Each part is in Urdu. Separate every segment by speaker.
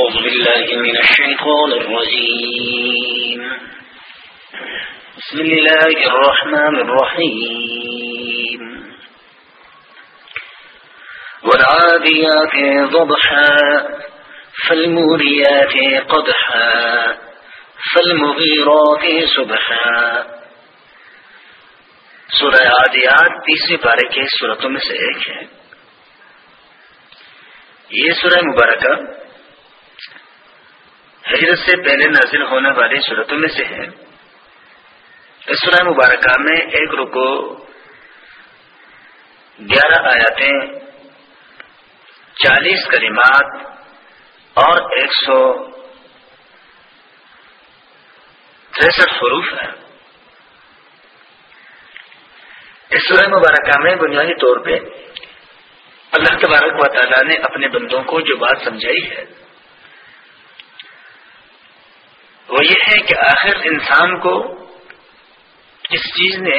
Speaker 1: أعوذ بالله من الشيطان الرجيم. بسم الله الرحمن الرحيم. والعاديات ضبحا، فالموريات قدحا، فالمغيرات سبحا. سورہ عادیات تیسری پارے کے صورتوں میں سے ایک ہے۔ یہ سورہ مبارکہ ہجرت سے پہلے نازل ہونے والی صورتوں میں سے ہے۔ اس سورہ مبارکہ میں ایک رکو گیارہ آیاتیں چالیس کلمات اور ایک سو تریسٹھ حروف ہے اس سورہ مبارکہ میں بنیادی طور پہ اللہ تبارک و تعالیٰ نے اپنے بندوں کو جو بات سمجھائی ہے وہ یہ ہے کہ آخر انسان کو اس چیز نے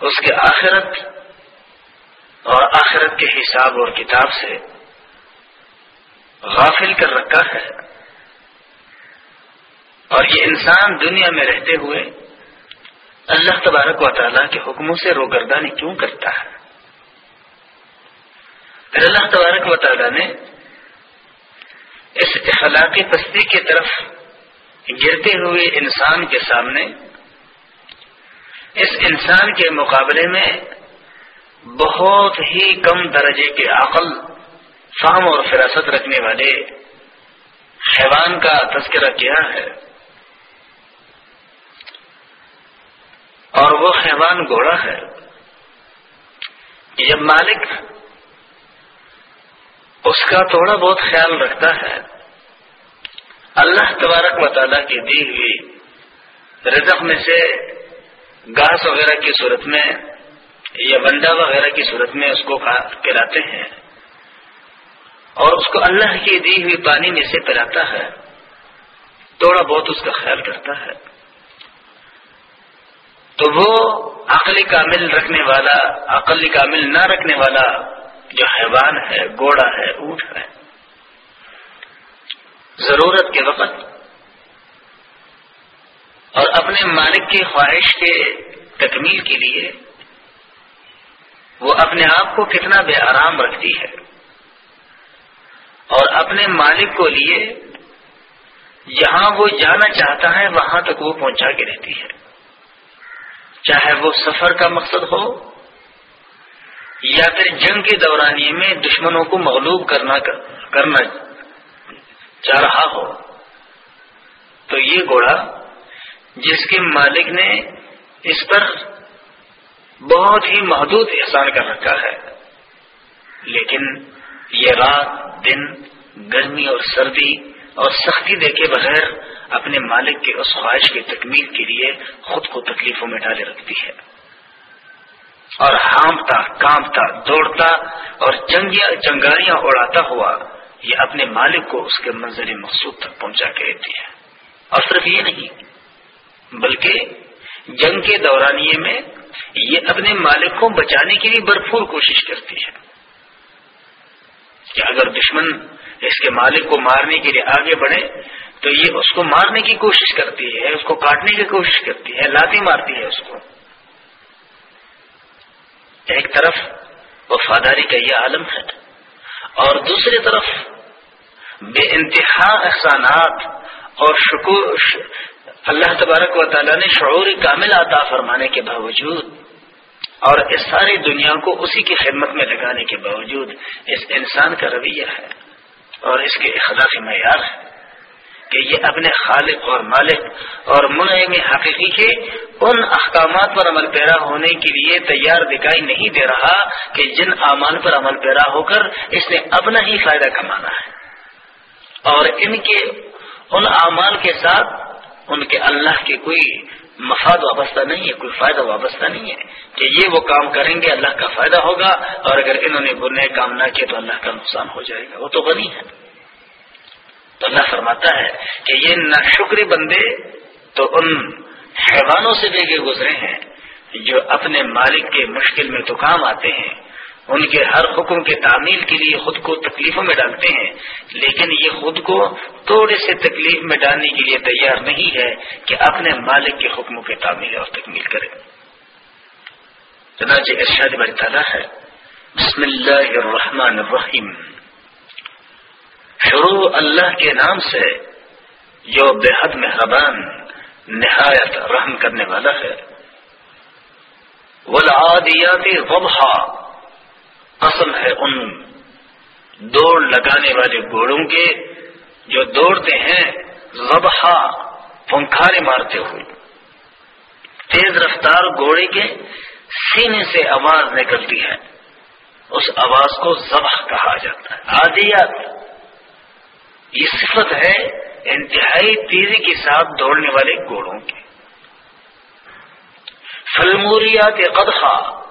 Speaker 1: اس کے آخرت اور آخرت کے حساب اور کتاب سے غافل کر رکھا ہے اور یہ انسان دنیا میں رہتے ہوئے اللہ تبارک و تعالیٰ کے حکموں سے روگردانی کیوں کرتا ہے؟ پھر اللہ تبارک و تعالیٰ نے اس اخلاقی پستی کی طرف گرتے ہوئے انسان کے سامنے، اس انسان کے مقابلے میں بہت ہی کم درجے کے عقل، فہم اور فراست رکھنے والے حیوان کا تذکرہ کیا ہے۔ اور وہ حیوان گھوڑا ہے۔ جب مالک اس کا تھوڑا بہت خیال رکھتا ہے اللہ تبارک و تعالیٰ کی دی ہوئی رزق میں سے گھاس وغیرہ کی صورت میں یا بنڈا وغیرہ کی صورت میں اس کو پلاتے ہیں اور اس کو اللہ کی دی ہوئی پانی میں سے پلاتا ہے، تھوڑا بہت اس کا خیال کرتا ہے۔ تو وہ عقلی کامل رکھنے والا، عقلی کامل نہ رکھنے والا جو حیوان ہے گوڑا ہے، اونٹ ہے ضرورت کے وقت اور اپنے مالک کی خواہش کے تکمیل کے لیے وہ اپنے آپ کو کتنا بے آرام رکھتی ہے اور اپنے مالک کو لیے جہاں وہ جانا چاہتا ہے وہاں تک وہ پہنچا کے رہتی ہے۔ چاہے وہ سفر کا مقصد ہو یا پھر جنگ کے دورانیے میں دشمنوں کو مغلوب کرنا کرنا چاہ رہا ہو۔ تو یہ گھوڑا جس کے مالک نے اس پر بہت ہی محدود احسان کر رکھا ہے۔ لیکن یہ رات، دن، گرمی اور سردی اور سختی دیکھے بغیر اپنے مالک کے اس خواہش کی تکمیل کے لیے خود کو تکلیفوں میں ڈالے رکھتی ہے۔ اور ہانپتا کانپتا دوڑتا اور چنگاریاں اڑاتا ہوا یہ اپنے مالک کو اس کے منظر مقصود تک پہنچا کے دیتی ہے۔ اور صرف یہ نہیں، بلکہ جنگ کے دورانیے میں یہ اپنے مالک کو بچانے کے لیے بھرپور کوشش کرتی ہے۔ کہ اگر دشمن اس کے مالک کو مارنے کے لیے آگے بڑھے، تو یہ اس کو مارنے کی کوشش کرتی ہے، اس کو کاٹنے کی کوشش کرتی ہے لاتی مارتی ہے اس کو۔ ایک طرف وفاداری کا یہ عالم ہے اور دوسری طرف بے انتہا احسانات اور شکر اللہ تبارک و تعالیٰ نے شعور کامل عطا فرمانے کے باوجود اور اس ساری دنیا کو اسی کی خدمت میں لگانے کے باوجود اس انسان کا رویہ ہے اور اس کے اخلاقی معیار ہے کہ یہ اپنے خالق اور مالک اور منع میں حقیقی کے ان احکامات پر عمل پیرا ہونے کے لیے تیار دکھائی نہیں دے رہا کہ جن اعمال پر عمل پیرا ہو کر اس نے اپنا ہی فائدہ کمانا ہے۔ اور ان کے ان اعمال کے ساتھ ان کے اللہ کے کوئی مفاد وابستہ نہیں ہے، کوئی فائدہ وابستہ نہیں ہے۔ کہ یہ وہ کام کریں گے، اللہ کا فائدہ ہوگا، اور اگر انہوں نے برنے کام نہ کیے تو اللہ کا نقصان ہو جائے گا۔ وہ تو غنی ہے تو اللہ فرماتا ہے کہ یہ نہ بندے تو ان حیوانوں سے لے کے گزرے ہیں جو اپنے مالک کے مشکل میں تو کام آتے ہیں۔ ان کے ہر حکم کے تعمیل کے لیے خود کو تکلیفوں میں ڈالتے ہیں۔ لیکن یہ خود کو تھوڑے سے تکلیف میں ڈالنے کے لیے تیار نہیں ہے کہ اپنے مالک کے حکموں کے تعمیل اور تکمیل کرے۔ چنانچہ ارشاد بڑی تعالیٰ ہے۔ بسم اللہ الرحمن الرحیم۔ شروع اللہ کے نام سے جو بے حد مہربان، نہایت رحم کرنے والا ہے۔ ولادیات وبہ قسم ہے ان دوڑ لگانے والے گھوڑوں کے جو دوڑتے ہیں وبہ پنکھارے مارتے ہوئے۔ تیز رفتار گھوڑے کے سینے سے آواز نکلتی ہے۔ اس آواز کو ذبح کہا جاتا ہے۔ آدیات یہ صفت ہے انتہائی تیزی کے ساتھ دوڑنے والے گھوڑوں کی۔ فلموریات قدخا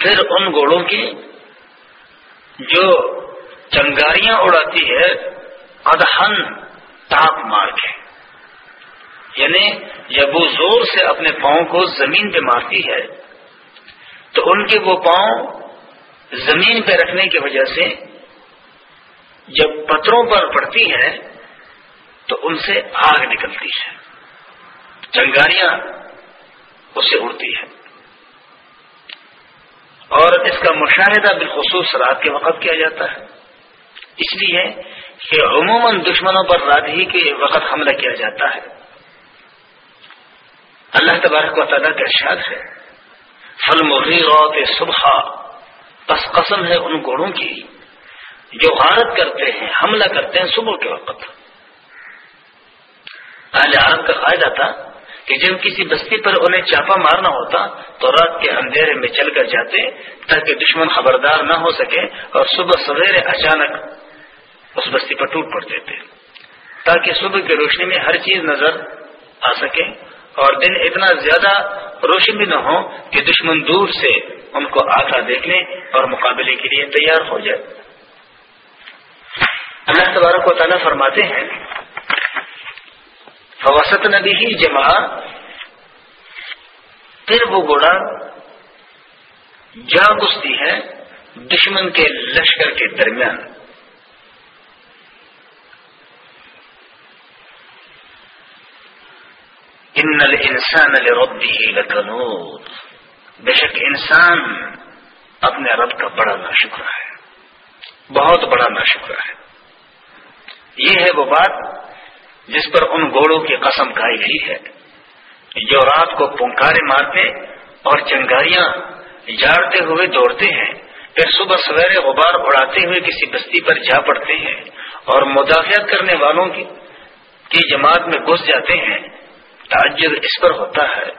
Speaker 1: پھر ان گھوڑوں کی جو چنگاریاں اڑاتی ہے، ادہن تاپ مار کے۔ یعنی جب وہ زور سے اپنے پاؤں کو زمین پہ مارتی ہے، تو ان کے وہ پاؤں زمین پہ رکھنے کی وجہ سے جب پتھروں پر پڑتی ہے تو ان سے آگ نکلتی ہے۔ چنگاریاں اسے اڑتی ہے اور اس کا مشاہدہ بالخصوص رات کے وقت کیا جاتا ہے۔ اس لیے کہ عموماً دشمنوں پر رات ہی کے وقت حملہ کیا جاتا ہے۔ اللہ تبارک و تعالیٰ کا ارشاد ہے فل روت صبح۔ بس قسم ہے ان گھوڑوں کی جو غارت کرتے ہیں، حملہ کرتے ہیں صبح کے وقت۔ اہل عرب کا فائدہ تھا کہ جب کسی بستی پر انہیں چاپا مارنا ہوتا تو رات کے اندھیرے میں چل کر جاتے تاکہ دشمن خبردار نہ ہو سکے اور صبح سویرے اچانک اس بستی پر ٹوٹ پڑتے تھے، تاکہ صبح کی روشنی میں ہر چیز نظر آ سکے اور دن اتنا زیادہ روشن بھی نہ ہو کہ دشمن دور سے ان کو آتا دیکھنے اور مقابلے کے لیے تیار ہو جائے۔ اللہ تبارک و تعالیٰ فرماتے ہیں فوسط نبی ہی جمع، پھر وہ گوڑا جا گستی ہے دشمن کے لشکر کے درمیان۔ ان انسان ربی لکنود۔ بے شک انسان اپنے رب کا بڑا نا ہے، بہت بڑا نا ہے۔ یہ ہے وہ بات جس پر ان گھوڑوں کی قسم کھائی گئی ہے، جو رات کو پنکارے مارتے اور چنگاریاں جاڑتے ہوئے دوڑتے ہیں، پھر صبح سویرے غبار اڑاتے ہوئے کسی بستی پر جا پڑتے ہیں اور مدافعت کرنے والوں کی جماعت میں گھس جاتے ہیں۔ تعجب اس پر ہوتا ہے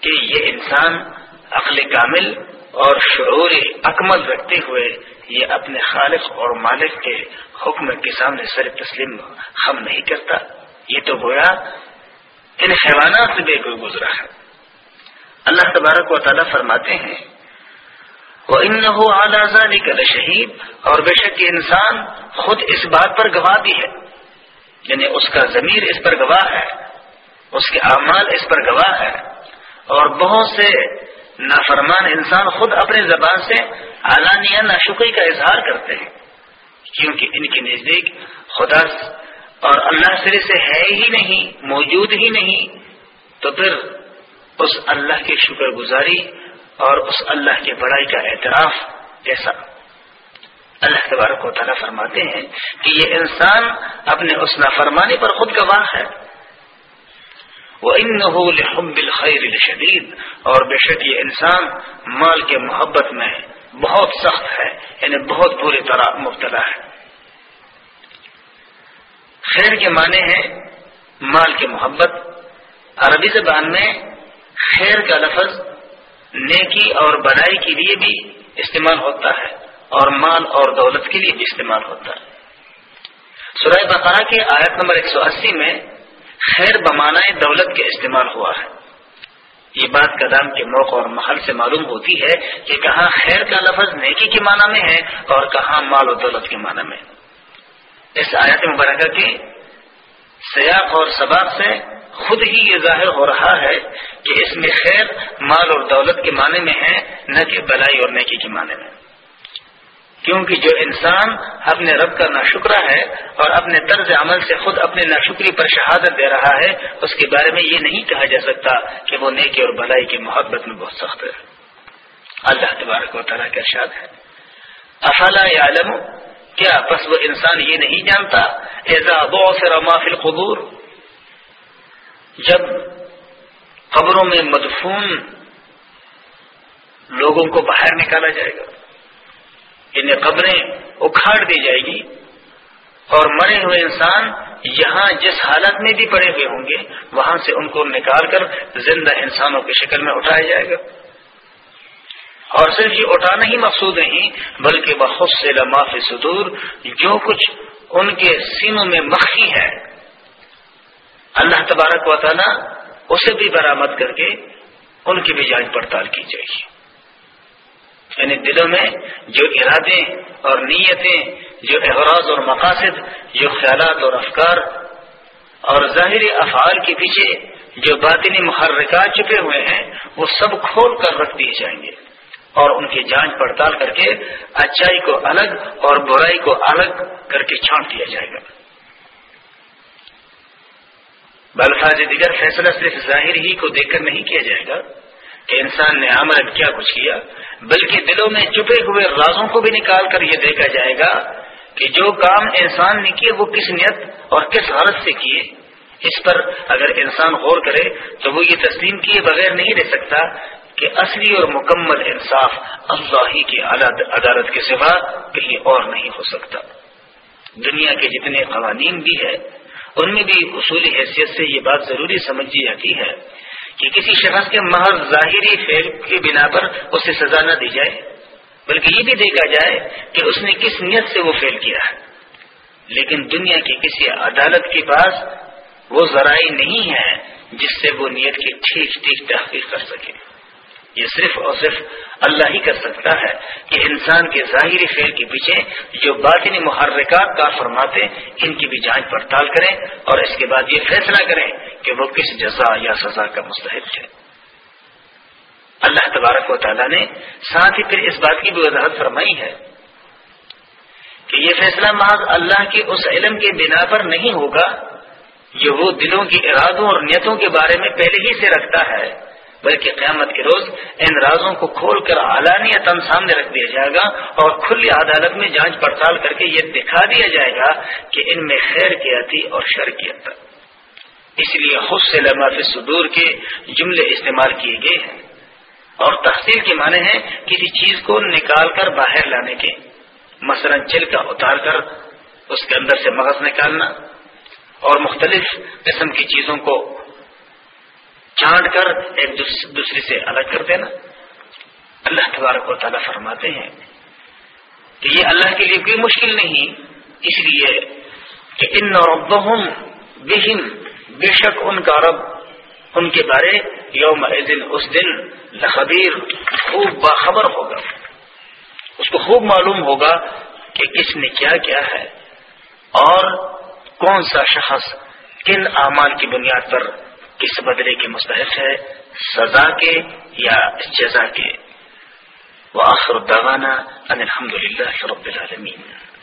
Speaker 1: کہ یہ انسان عقل کامل اور شعور اکمل رکھتے ہوئے یہ اپنے خالق اور مالک کے حکم کے سامنے سر تسلیم ہم نہیں کرتا۔ یہ تو گویا ان حیوانات سے بے کوئی گزرا ہے۔ اللہ تبارک و تعالیٰ فرماتے ہیں وہ ان ہو شہید اور بے شک انسان خود اس بات پر گواہ بھی ہے۔ یعنی اس کا ضمیر اس پر گواہ ہے، اس کے اعمال اس پر گواہ ہے۔ اور بہت سے نافرمان انسان خود اپنے زبان سے اعلانیہ ناشکری کا اظہار کرتے ہیں۔ کیونکہ ان کے نزدیک خدا اور اللہ سرے سے ہے ہی نہیں، موجود ہی نہیں۔ تو پھر اس اللہ کی شکر گزاری اور اس اللہ کی بڑائی کا اعتراف کیسا اللہ تبارک و تعالیٰ فرماتے ہیں کہ یہ انسان اپنے اس نافرمانی پر خود گواہ ہے۔ وہ ان بالخیر شدید اور بے شک یہ انسان مال کے محبت میں بہت سخت ہے یعنی بہت بری طرح مبتلا ہے۔ خیر کے معنی ہے مال کی محبت۔ عربی زبان میں خیر کا لفظ نیکی اور بنائی کے لیے بھی استعمال ہوتا ہے اور مال اور دولت کے لیے بھی استعمال ہوتا ہے۔ سورہ بقرہ کے آیت نمبر 180 میں خیر بمانہ دولت کے استعمال ہوا ہے۔ یہ بات کدام کے موقع اور محل سے معلوم ہوتی ہے کہ کہاں خیر کا لفظ نیکی کے معنی میں ہے اور کہاں مال و دولت کے معنی میں۔ اس آیت مبارکہ کے سیاق اور سباق سے خود ہی یہ ظاہر ہو رہا ہے کہ اس میں خیر مال اور دولت کے معنی میں ہے، نہ کہ بلائی اور نیکی کے معنی میں۔ کیونکہ جو انسان اپنے رب کا ناشکرہ ہے اور اپنے طرز عمل سے خود اپنے ناشکری پر شہادت دے رہا ہے، اس کے بارے میں یہ نہیں کہا جا سکتا کہ وہ نیکی اور بھلائی کی محبت میں بہت سخت ہے۔ اللہ تبارک و تعالیٰ کا ارشاد ہے۔ افلا عالم کیا بس وہ انسان یہ نہیں جانتا؟ ایزا فی القبور؟ جب قبروں میں مدفون لوگوں کو باہر نکالا جائے گا۔ انہیں قبریں اکھاڑ دی جائے گی اور مرے ہوئے انسان یہاں جس حالت میں بھی پڑے ہوئے ہوں گے، وہاں سے ان کو نکال کر زندہ انسانوں کی شکل میں اٹھایا جائے گا۔ اور صرف یہ اٹھانا ہی مقصود نہیں، بلکہ بہت سے لماف صدور، جو کچھ ان کے سینوں میں مخفی ہے، اللہ تبارک و تعالی اسے بھی برآمد کر کے ان کی بھی جانچ پڑتال کی جائے گی۔ یعنی دلوں میں جو ارادے اور نیتیں، جو احراض اور مقاصد، جو خیالات اور افکار اور ظاہری افعال کے پیچھے جو باطنی محرکات چھپے ہوئے ہیں، وہ سب کھول کر رکھ دیے جائیں گے۔ اور ان کی جانچ پڑتال کر کے اچائی کو الگ اور برائی کو الگ کر کے چھانٹ دیا جائے گا۔ بلفاظ دیگر فیصلہ صرف ظاہر ہی کو دیکھ کر نہیں کیا جائے گا۔ کہ انسان نے عمل کیا کچھ کیا، بلکہ دلوں میں چھپے ہوئے رازوں کو بھی نکال کر یہ دیکھا جائے گا کہ جو کام انسان نے کیے وہ کس نیت اور کس حالت سے کیے۔ اس پر اگر انسان غور کرے تو وہ یہ تسلیم کیے بغیر نہیں رہ سکتا کہ اصلی اور مکمل انصاف اللہ ہی کی عدالت کے سوا کہیں اور نہیں ہو سکتا۔ دنیا کے جتنے قوانین بھی ہے ان میں بھی اصولی حیثیت سے یہ بات ضروری سمجھی جاتی ہے کہ کسی شخص کے محض ظاہری فیل کی بنا پر اسے سزا نہ دی جائے، بلکہ یہ بھی دیکھا جائے کہ اس نے کس نیت سے وہ فیل کیا ہے۔ لیکن دنیا کی کسی عدالت کے پاس وہ ذرائع نہیں ہے جس سے وہ نیت کی ٹھیک ٹھیک تحقیق کر سکے۔ یہ صرف اور صرف اللہ ہی کر سکتا ہے کہ انسان کے ظاہری فیل کے پیچھے جو باطنی محرکات کار فرماتے، ان کی بھی جانچ پڑتال کریں اور اس کے بعد یہ فیصلہ کریں کہ وہ کس جزا یا سزا کا مستحق ہے۔ اللہ تبارک و تعالیٰ نے ساتھ ہی پھر اس بات کی بھی وضاحت فرمائی ہے کہ یہ فیصلہ محض اللہ کے اس علم کے بنا پر نہیں ہوگا۔ جو وہ دلوں کی ارادوں اور نیتوں کے بارے میں پہلے ہی سے رکھتا ہے، بلکہ قیامت کے روز ان رازوں کو کھول کر اعلانیہ تن سامنے رکھ دیا جائے گا اور کھلی عدالت میں جانچ پڑتال کر کے یہ دکھا دیا جائے گا کہ ان میں خیر کی آتی اور شر کی آتا اس لیے خود سے لمحہ فی صدور کے جملے استعمال کیے گئے ہیں۔ اور تحصیل کے معنی ہیں کسی چیز کو نکال کر باہر لانے کے۔ مثلا چل کا اتار کر، اس کے اندر سے مغز نکالنا۔ اور مختلف قسم کی چیزوں کو چانٹ کر ایک دوسرے سے الگ کر دینا۔ اللہ تبارک و تعالیٰ فرماتے ہیں کہ یہ اللہ کے لیے کوئی مشکل نہیں، اس لیے کہ ان ربہم بہم بے شک ان کا رب، ان کے بارے یوم دن اس دن لخبیر، خوب باخبر ہوگا۔ اس کو خوب معلوم ہوگا کہ کس نے کیا کیا ہے اور کون سا شخص کن اعمال کی بنیاد پر کس بدلے کے مستحق ہے، سزا کے یا جزا کے۔ وہ آخر الدوانہ الحمد للہ رب العالمین۔